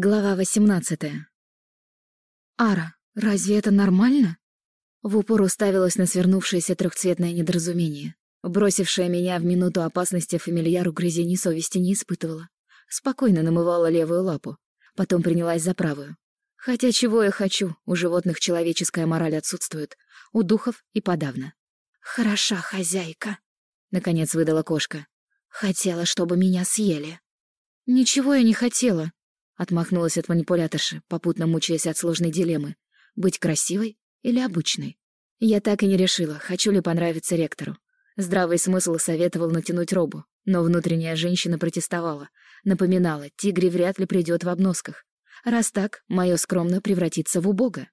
Глава 18. Ара, разве это нормально? В упор уставилась на свернувшееся трехцветное недоразумение. Бросившая меня в минуту опасности фамильяр угрызений совести не испытывала. Спокойно намывала левую лапу. Потом принялась за правую. Хотя чего я хочу, у животных человеческая мораль отсутствует, у духов и подавно. «Хороша хозяйка», — наконец выдала кошка. «Хотела, чтобы меня съели». «Ничего я не хотела», Отмахнулась от манипуляторши, попутно мучаясь от сложной дилеммы. Быть красивой или обычной? Я так и не решила, хочу ли понравиться ректору. Здравый смысл советовал натянуть робу, но внутренняя женщина протестовала. Напоминала, тигре вряд ли придет в обносках. Раз так, мое скромно превратится в убого.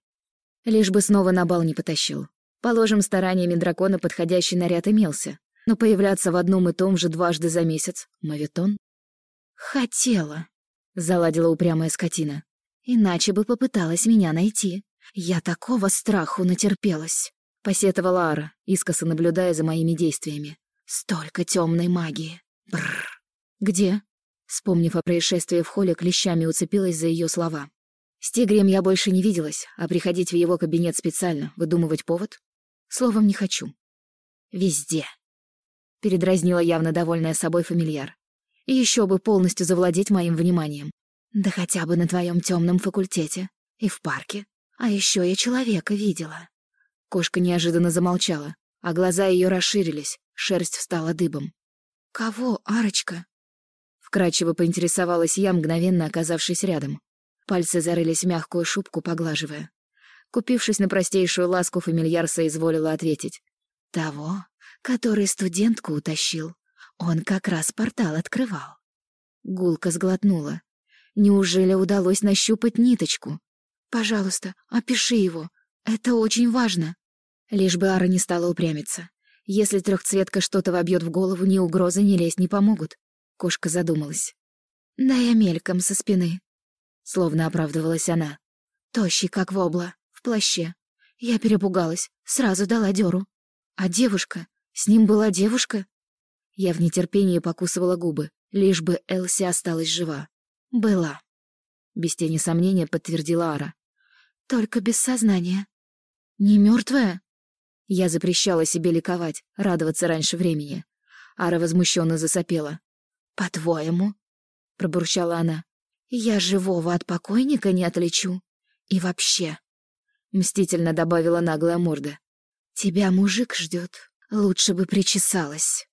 Лишь бы снова на бал не потащил. Положим, стараниями дракона подходящий наряд имелся. Но появляться в одном и том же дважды за месяц — мавитон? Хотела. — заладила упрямая скотина. «Иначе бы попыталась меня найти. Я такого страху натерпелась», — посетовала Ара, искоса наблюдая за моими действиями. «Столько темной магии. Бррр. Где?» Вспомнив о происшествии в холле, клещами уцепилась за ее слова. С тигрем я больше не виделась, а приходить в его кабинет специально, выдумывать повод? Словом, не хочу. Везде. Передразнила явно довольная собой фамильяр. И еще бы полностью завладеть моим вниманием. Да хотя бы на твоем темном факультете. И в парке. А еще я человека видела. Кошка неожиданно замолчала, а глаза ее расширились, шерсть встала дыбом. «Кого, Арочка?» Вкрадчиво поинтересовалась я, мгновенно оказавшись рядом. Пальцы зарылись в мягкую шубку, поглаживая. Купившись на простейшую ласку, фамильяр соизволила ответить. «Того, который студентку утащил. Он как раз портал открывал. Гулка сглотнула. Неужели удалось нащупать ниточку? Пожалуйста, опиши его. Это очень важно. Лишь бы Ара не стала упрямиться. Если трехцветка что-то вобьет в голову, ни угрозы, ни лезть не помогут. Кошка задумалась. Да я мельком со спины. Словно оправдывалась она. Тощий, как вобла, в плаще. Я перепугалась, сразу дала дёру. А девушка? С ним была девушка? Я в нетерпении покусывала губы, лишь бы Элси осталась жива. Была. Без тени сомнения подтвердила Ара. Только без сознания. Не мертвая? Я запрещала себе ликовать, радоваться раньше времени. Ара возмущенно засопела. «По-твоему?» — пробурчала она. «Я живого от покойника не отличу. И вообще...» — мстительно добавила наглая морда. «Тебя мужик ждет. Лучше бы причесалась».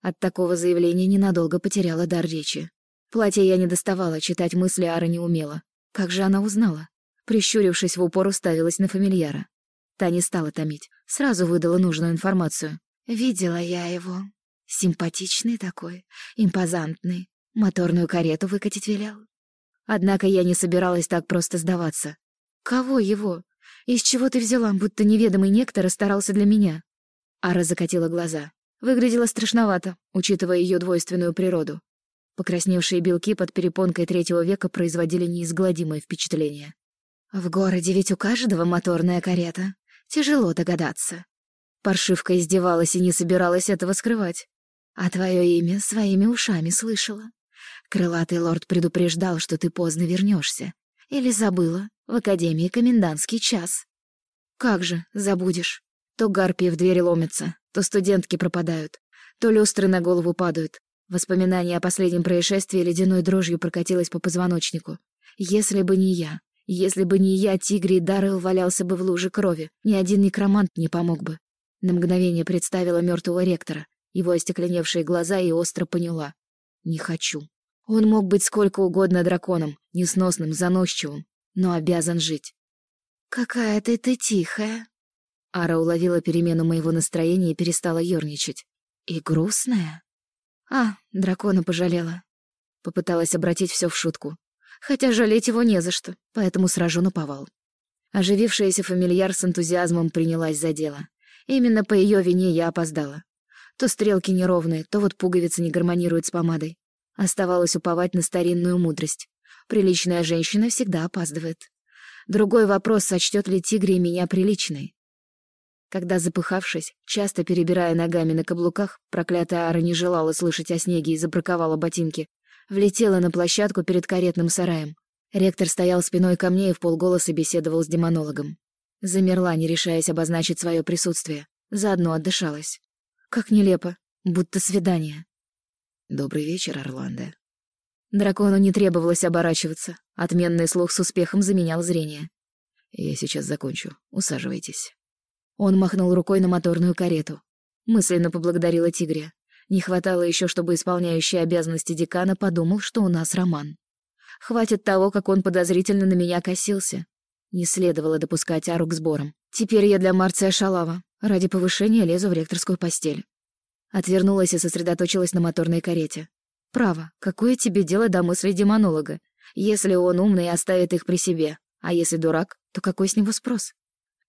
От такого заявления ненадолго потеряла дар речи. Платье я не доставала, читать мысли Ара не умела. Как же она узнала? Прищурившись в упор, уставилась на фамильяра. Та не стала томить, сразу выдала нужную информацию. «Видела я его. Симпатичный такой, импозантный. Моторную карету выкатить велел». Однако я не собиралась так просто сдаваться. «Кого его? Из чего ты взяла, будто неведомый некто расстарался для меня?» Ара закатила глаза. Выглядела страшновато, учитывая ее двойственную природу. Покрасневшие белки под перепонкой третьего века производили неизгладимое впечатление. «В городе ведь у каждого моторная карета. Тяжело догадаться». Паршивка издевалась и не собиралась этого скрывать. «А твое имя своими ушами слышала. Крылатый лорд предупреждал, что ты поздно вернешься. Или забыла, в Академии комендантский час». «Как же, забудешь. То гарпии в двери ломятся, то студентки пропадают, то люстры на голову падают. Воспоминание о последнем происшествии ледяной дрожью прокатилось по позвоночнику. Если бы не я, если бы не я, Тигрий Даррелл валялся бы в луже крови, ни один некромант не помог бы. На мгновение представила мертвого ректора, его остекленевшие глаза и остро поняла. Не хочу. Он мог быть сколько угодно драконом, несносным, заносчивым, но обязан жить. «Какая ты тихая», Ара уловила перемену моего настроения и перестала ёрничать. И грустная? А, дракона пожалела. Попыталась обратить все в шутку. Хотя жалеть его не за что, поэтому сражу на повал. Оживившаяся фамильяр с энтузиазмом принялась за дело. Именно по ее вине я опоздала. То стрелки неровные, то вот пуговицы не гармонируют с помадой. Оставалось уповать на старинную мудрость. Приличная женщина всегда опаздывает. Другой вопрос, сочтет ли тигре меня приличной когда, запыхавшись, часто перебирая ногами на каблуках, проклятая Ара не желала слышать о снеге и забраковала ботинки, влетела на площадку перед каретным сараем. Ректор стоял спиной ко мне и в полголоса беседовал с демонологом. Замерла, не решаясь обозначить свое присутствие. Заодно отдышалась. Как нелепо, будто свидание. «Добрый вечер, Орландо». Дракону не требовалось оборачиваться. Отменный слух с успехом заменял зрение. «Я сейчас закончу. Усаживайтесь». Он махнул рукой на моторную карету. Мысленно поблагодарила Тигря. Не хватало еще, чтобы исполняющий обязанности декана подумал, что у нас роман. Хватит того, как он подозрительно на меня косился. Не следовало допускать Ару к сборам. Теперь я для Марция шалава. Ради повышения лезу в ректорскую постель. Отвернулась и сосредоточилась на моторной карете. Право, какое тебе дело до мыслей демонолога? Если он умный, оставит их при себе. А если дурак, то какой с него спрос?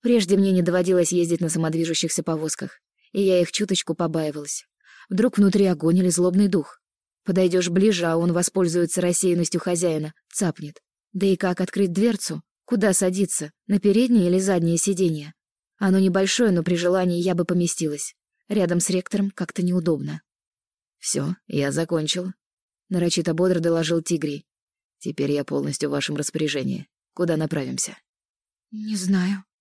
Прежде мне не доводилось ездить на самодвижущихся повозках, и я их чуточку побаивалась. Вдруг внутри огонь или злобный дух. Подойдешь ближе, а он воспользуется рассеянностью хозяина, цапнет. Да и как открыть дверцу? Куда садиться? На переднее или заднее сиденье? Оно небольшое, но при желании я бы поместилась. Рядом с ректором как-то неудобно. Все, я закончил», — нарочито бодро доложил Тигрий. «Теперь я полностью в вашем распоряжении. Куда направимся?» «Не знаю», —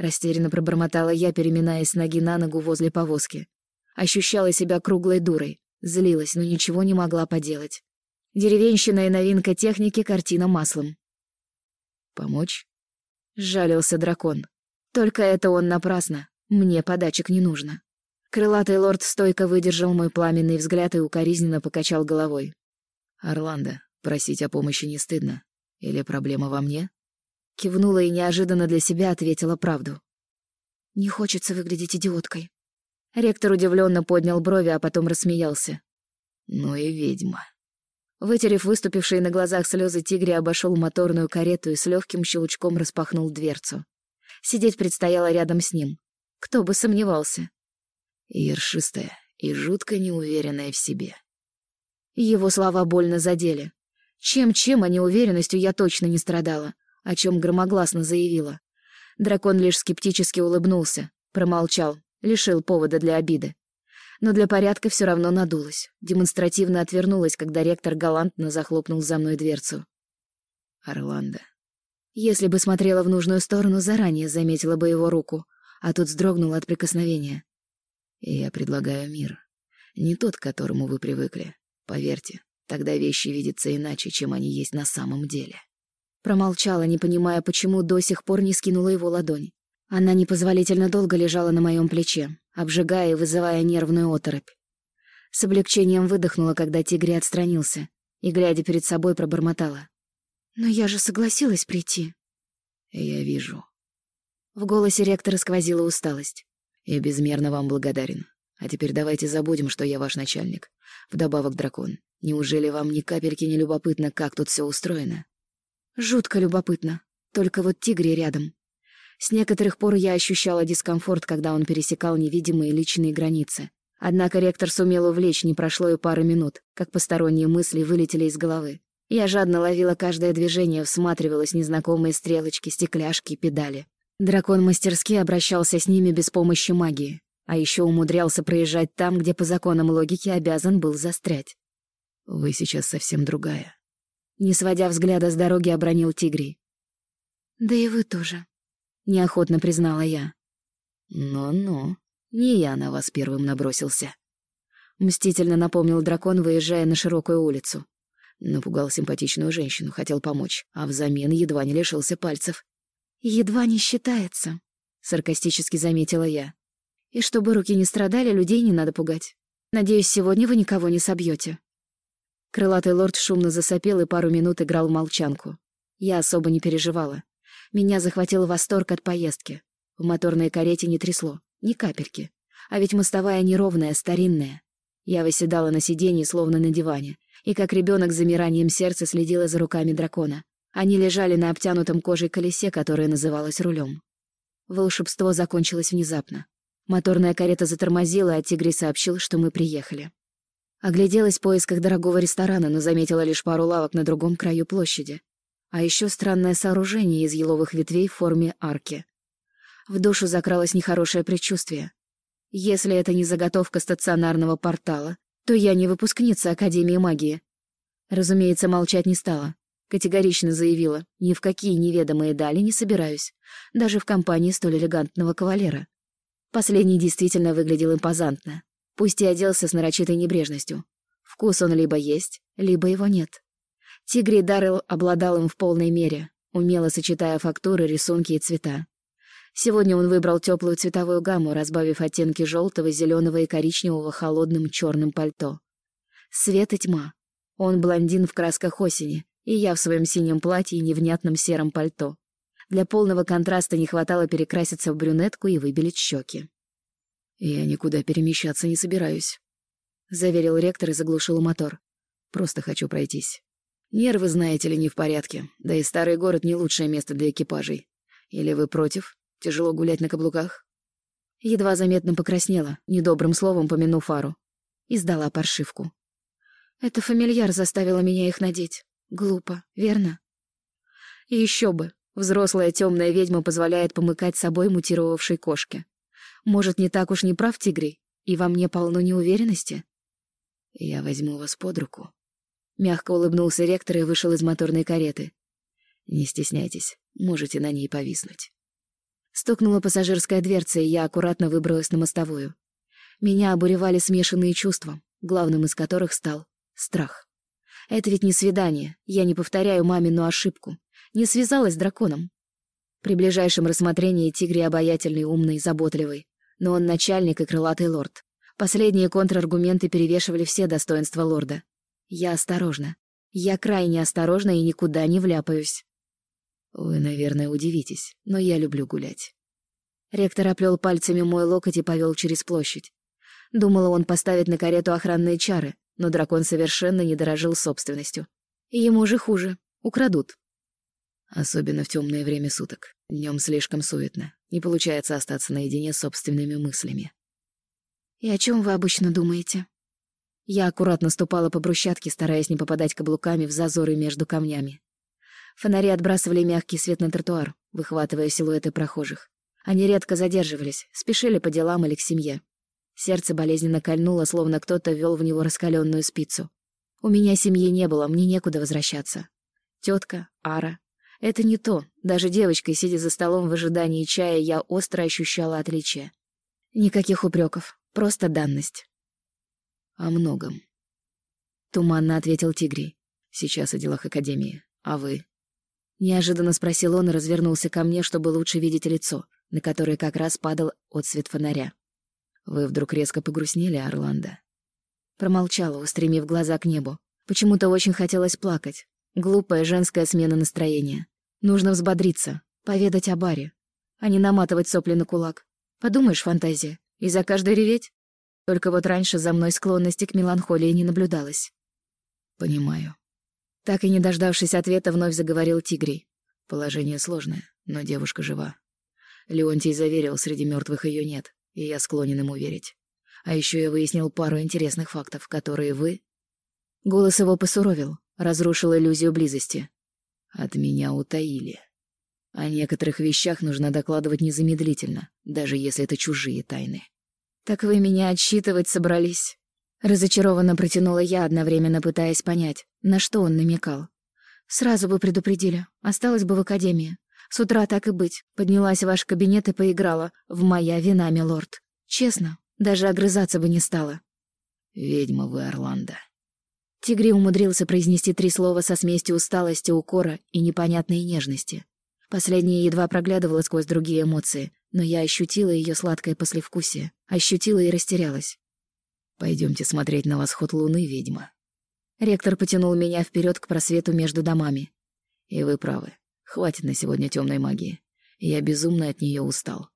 растерянно пробормотала я, переминаясь ноги на ногу возле повозки. Ощущала себя круглой дурой, злилась, но ничего не могла поделать. Деревенщина и новинка техники — картина маслом. «Помочь?» — сжалился дракон. Только это он напрасно. Мне подачек не нужно. Крылатый лорд стойко выдержал мой пламенный взгляд и укоризненно покачал головой. «Орландо, просить о помощи не стыдно? Или проблема во мне?» Кивнула и неожиданно для себя ответила правду. «Не хочется выглядеть идиоткой». Ректор удивленно поднял брови, а потом рассмеялся. «Ну и ведьма». Вытерев выступившие на глазах слезы, Тигри обошел моторную карету и с легким щелчком распахнул дверцу. Сидеть предстояло рядом с ним. Кто бы сомневался ершистая и жутко неуверенная в себе. Его слова больно задели. Чем-чем, а неуверенностью я точно не страдала, о чем громогласно заявила. Дракон лишь скептически улыбнулся, промолчал, лишил повода для обиды. Но для порядка все равно надулась, демонстративно отвернулась, когда ректор галантно захлопнул за мной дверцу. Орландо. Если бы смотрела в нужную сторону, заранее заметила бы его руку, а тут вздрогнула от прикосновения. Я предлагаю мир. Не тот, к которому вы привыкли. Поверьте, тогда вещи видятся иначе, чем они есть на самом деле. Промолчала, не понимая, почему до сих пор не скинула его ладонь. Она непозволительно долго лежала на моем плече, обжигая и вызывая нервную оторопь. С облегчением выдохнула, когда тигре отстранился, и, глядя перед собой, пробормотала. «Но я же согласилась прийти». «Я вижу». В голосе ректора сквозила усталость. Я безмерно вам благодарен. А теперь давайте забудем, что я ваш начальник. Вдобавок дракон. Неужели вам ни капельки не любопытно, как тут все устроено? Жутко любопытно. Только вот тигре рядом. С некоторых пор я ощущала дискомфорт, когда он пересекал невидимые личные границы. Однако ректор сумел увлечь, не прошло и пары минут, как посторонние мысли вылетели из головы. Я жадно ловила каждое движение, всматривалась незнакомые стрелочки, стекляшки, педали. Дракон мастерски обращался с ними без помощи магии, а еще умудрялся проезжать там, где по законам логики обязан был застрять. «Вы сейчас совсем другая». Не сводя взгляда с дороги, обронил Тигри. «Да и вы тоже», — неохотно признала я. «Ну-ну, не я на вас первым набросился», — мстительно напомнил дракон, выезжая на широкую улицу. Напугал симпатичную женщину, хотел помочь, а взамен едва не лишился пальцев. «Едва не считается», — саркастически заметила я. «И чтобы руки не страдали, людей не надо пугать. Надеюсь, сегодня вы никого не собьете. Крылатый лорд шумно засопел и пару минут играл в молчанку. Я особо не переживала. Меня захватил восторг от поездки. В моторной карете не трясло, ни капельки. А ведь мостовая неровная, старинная. Я выседала на сиденье, словно на диване, и как ребенок с замиранием сердца следила за руками дракона. Они лежали на обтянутом кожей колесе, которое называлось рулем. Волшебство закончилось внезапно. Моторная карета затормозила, а Тигри сообщил, что мы приехали. Огляделась в поисках дорогого ресторана, но заметила лишь пару лавок на другом краю площади. А еще странное сооружение из еловых ветвей в форме арки. В душу закралось нехорошее предчувствие. Если это не заготовка стационарного портала, то я не выпускница Академии магии. Разумеется, молчать не стала. Категорично заявила, ни в какие неведомые дали не собираюсь, даже в компании столь элегантного кавалера. Последний действительно выглядел импозантно, пусть и оделся с нарочитой небрежностью. Вкус он либо есть, либо его нет. Тигри Даррелл обладал им в полной мере, умело сочетая фактуры, рисунки и цвета. Сегодня он выбрал теплую цветовую гамму, разбавив оттенки желтого, зеленого и коричневого холодным черным пальто. Свет и тьма. Он блондин в красках осени, и я в своем синем платье и невнятном сером пальто. Для полного контраста не хватало перекраситься в брюнетку и выбелить щеки. «Я никуда перемещаться не собираюсь», — заверил ректор и заглушил мотор. «Просто хочу пройтись. Нервы, знаете ли, не в порядке, да и старый город не лучшее место для экипажей. Или вы против? Тяжело гулять на каблуках?» Едва заметно покраснела, недобрым словом помянув фару. И сдала паршивку. Это фамильяр заставила меня их надеть. Глупо, верно? И еще бы, взрослая темная ведьма позволяет помыкать собой мутировавшей кошке. Может, не так уж не прав тигрей, и во мне полно неуверенности? Я возьму вас под руку. Мягко улыбнулся ректор и вышел из моторной кареты. Не стесняйтесь, можете на ней повиснуть. Стукнула пассажирская дверца, и я аккуратно выбралась на мостовую. Меня обуревали смешанные чувства, главным из которых стал страх. Это ведь не свидание, я не повторяю мамину ошибку. Не связалась с драконом. При ближайшем рассмотрении Тигри обаятельный, умный, заботливый. Но он начальник и крылатый лорд. Последние контраргументы перевешивали все достоинства лорда. Я осторожна. Я крайне осторожна и никуда не вляпаюсь. Вы, наверное, удивитесь, но я люблю гулять. Ректор оплел пальцами мой локоть и повел через площадь. Думала, он поставит на карету охранные чары, но дракон совершенно не дорожил собственностью. Ему же хуже. Украдут. Особенно в темное время суток. Днем слишком суетно. Не получается остаться наедине с собственными мыслями. «И о чем вы обычно думаете?» Я аккуратно ступала по брусчатке, стараясь не попадать каблуками в зазоры между камнями. Фонари отбрасывали мягкий свет на тротуар, выхватывая силуэты прохожих. Они редко задерживались, спешили по делам или к семье. Сердце болезненно кольнуло, словно кто-то ввел в него раскаленную спицу. У меня семьи не было, мне некуда возвращаться. Тетка, Ара. Это не то. Даже девочкой, сидя за столом в ожидании чая, я остро ощущала отличие. Никаких упреков, просто данность. О многом. Туманно ответил Тигрий. Сейчас о делах Академии. А вы? Неожиданно спросил он и развернулся ко мне, чтобы лучше видеть лицо, на которое как раз падал отсвет фонаря. Вы вдруг резко погрустнели, Орландо?» Промолчала, устремив глаза к небу. Почему-то очень хотелось плакать. Глупая женская смена настроения. Нужно взбодриться, поведать о баре, а не наматывать сопли на кулак. Подумаешь, фантазия, и за каждой реветь? Только вот раньше за мной склонности к меланхолии не наблюдалось. «Понимаю». Так и не дождавшись ответа, вновь заговорил Тигрий. «Положение сложное, но девушка жива. Леонтий заверил, среди мертвых ее нет и я склонен ему верить. А еще я выяснил пару интересных фактов, которые вы...» Голос его посуровил, разрушил иллюзию близости. «От меня утаили. О некоторых вещах нужно докладывать незамедлительно, даже если это чужие тайны». «Так вы меня отсчитывать собрались?» Разочарованно протянула я, одновременно пытаясь понять, на что он намекал. «Сразу бы предупредили, осталось бы в академии. С утра так и быть. Поднялась в ваш кабинет и поиграла. В моя вина, милорд. Честно, даже огрызаться бы не стала. «Ведьма вы, Орландо». Тигри умудрился произнести три слова со смесью усталости, укора и непонятной нежности. Последнее едва проглядывало сквозь другие эмоции, но я ощутила ее сладкое послевкусие, ощутила и растерялась. Пойдемте смотреть на восход луны, ведьма». Ректор потянул меня вперед к просвету между домами. «И вы правы. Хватит на сегодня темной магии. Я безумно от нее устал.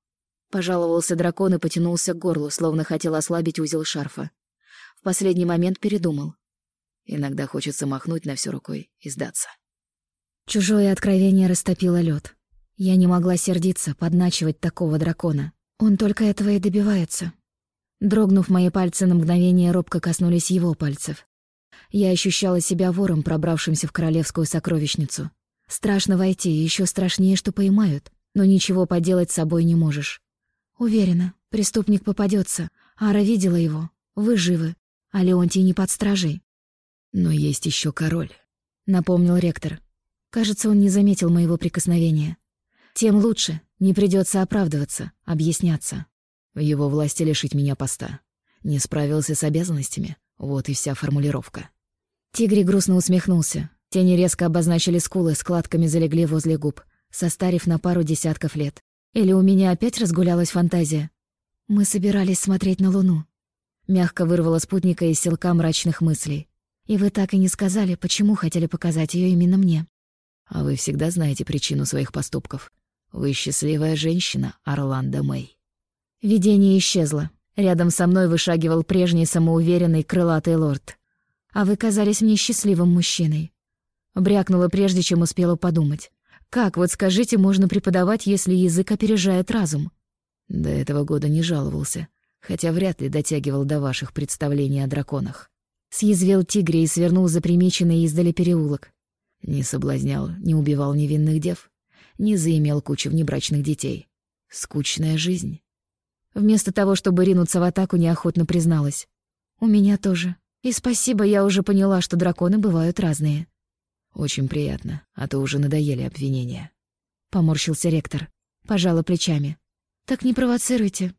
Пожаловался дракон и потянулся к горлу, словно хотел ослабить узел шарфа. В последний момент передумал. Иногда хочется махнуть на всю рукой и сдаться. Чужое откровение растопило лед. Я не могла сердиться, подначивать такого дракона. Он только этого и добивается. Дрогнув, мои пальцы на мгновение робко коснулись его пальцев. Я ощущала себя вором, пробравшимся в королевскую сокровищницу. Страшно войти, еще страшнее, что поймают, но ничего поделать с собой не можешь. Уверена, преступник попадется. Ара видела его. Вы живы, а Леонтий не под стражей. Но есть еще король, напомнил ректор. Кажется, он не заметил моего прикосновения. Тем лучше, не придется оправдываться, объясняться. В его власти лишить меня поста. Не справился с обязанностями. Вот и вся формулировка. Тигри грустно усмехнулся. Тени резко обозначили скулы, складками залегли возле губ, состарив на пару десятков лет. Или у меня опять разгулялась фантазия? Мы собирались смотреть на Луну. Мягко вырвала спутника из селка мрачных мыслей. И вы так и не сказали, почему хотели показать ее именно мне. А вы всегда знаете причину своих поступков. Вы счастливая женщина, Орландо Мэй. Видение исчезло. Рядом со мной вышагивал прежний самоуверенный крылатый лорд. А вы казались мне счастливым мужчиной. Брякнула прежде, чем успела подумать. Как, вот скажите, можно преподавать, если язык опережает разум? До этого года не жаловался, хотя вряд ли дотягивал до ваших представлений о драконах. Съязвил тигре и свернул за примеченный издали переулок. Не соблазнял, не убивал невинных дев, не заимел кучу внебрачных детей. Скучная жизнь. Вместо того, чтобы ринуться в атаку, неохотно призналась. «У меня тоже. И спасибо, я уже поняла, что драконы бывают разные». «Очень приятно, а то уже надоели обвинения». Поморщился ректор. Пожала плечами. «Так не провоцируйте».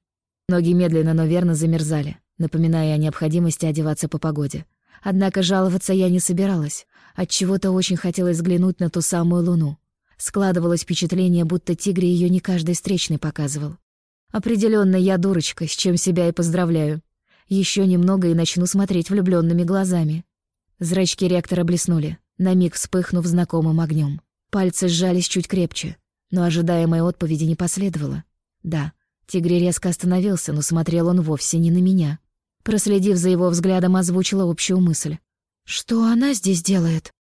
Ноги медленно, но верно замерзали, напоминая о необходимости одеваться по погоде. Однако жаловаться я не собиралась. Отчего-то очень хотелось взглянуть на ту самую луну. Складывалось впечатление, будто тигре ее не каждый встречный показывал. Определенно я дурочка, с чем себя и поздравляю. Еще немного и начну смотреть влюбленными глазами. Зрачки ректора блеснули, на миг вспыхнув знакомым огнем. Пальцы сжались чуть крепче, но ожидаемой отповеди не последовало. Да, тигре резко остановился, но смотрел он вовсе не на меня. Проследив за его взглядом, озвучила общую мысль. «Что она здесь делает?»